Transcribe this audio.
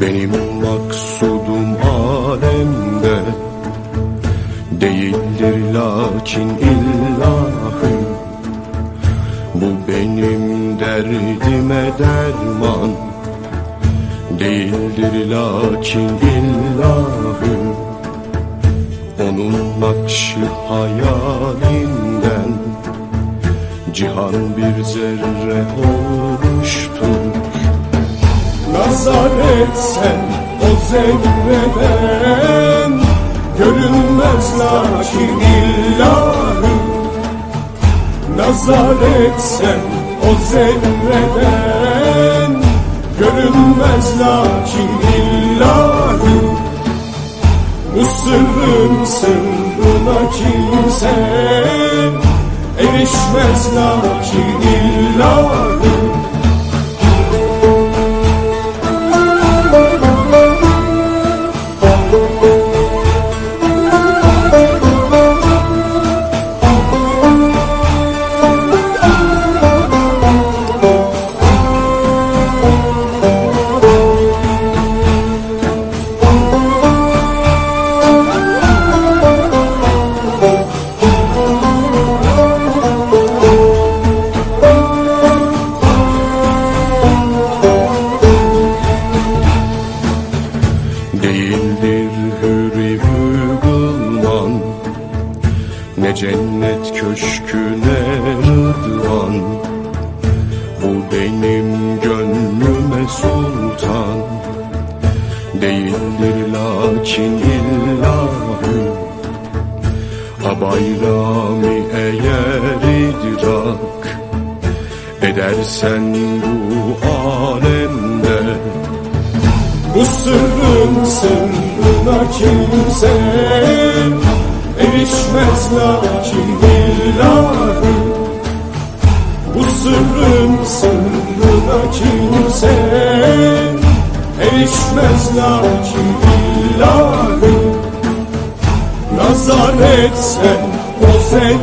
Benim maksudum alemde Değildir lakin illahı Bu benim derdime derman Değildir lakin illahı Onun nakşı hayalinden Cihan bir zerre olmuştur. Nazar etsen o zerreden Görünmez lakin illahü Nazar etsen o zerreden Görünmez lakin illahü Bu sırrın sırrına kimse Erişmez lakin illahü Ne cennet köşküne rıdvan Bu benim gönlüme sultan. Değildir lakin illahü Ha bayrami eğer idrak Edersen bu alemde. Bu sırrın sırrına kimse erişmez lakin illahü Bu sırrın sırrına kimse. Erişmez lakin illahü Nazar etsen o görünmez